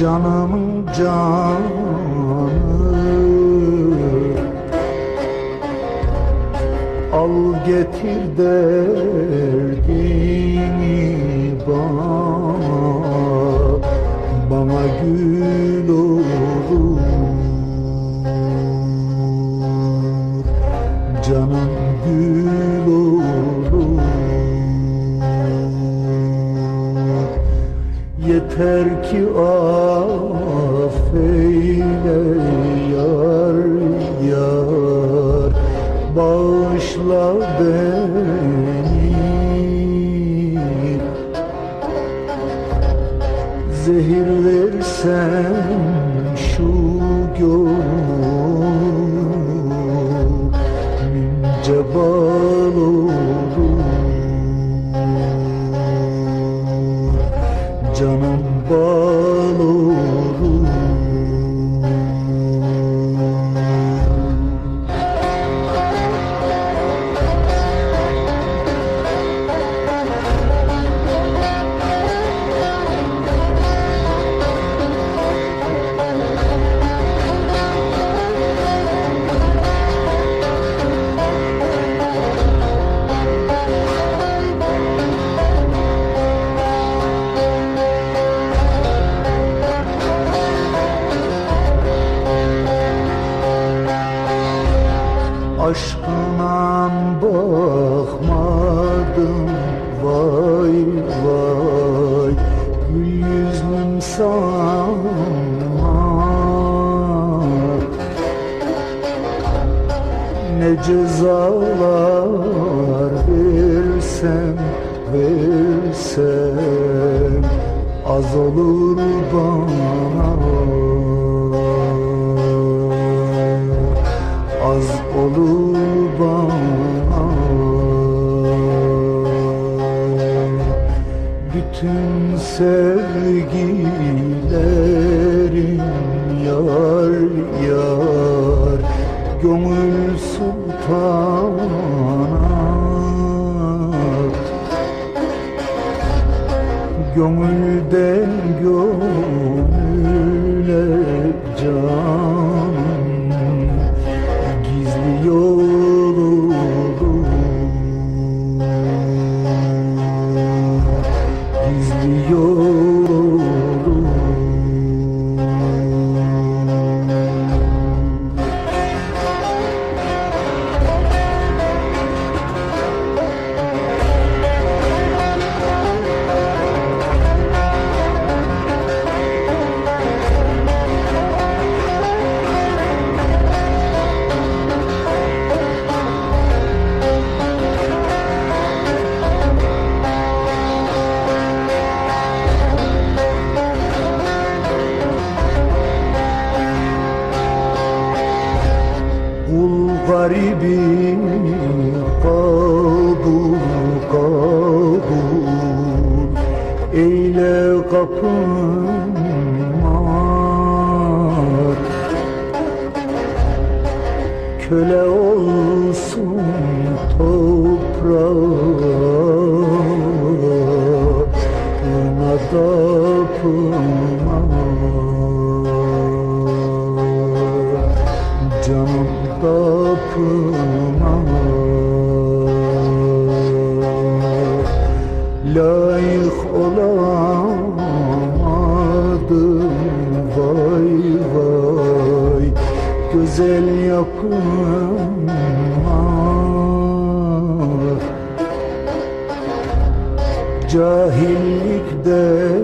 Canımın canı. Al getir derdini bana. Bana gül olur Yeter ki affeyle yar yar. Bağışla beni. Zehir versen şu bal olur Canım bal Aşkına bakmadım. Vay vay. Gül yüzlüm sana Ne cezalar versem versem Az olur bana az olur bana Bütün sevgilerim yar yar Gönül sultana Gönülden gönüle canım garibim kabul kabul. Eyle kapıma. Köle olsun toprağına Güzel yapıma Cahillikten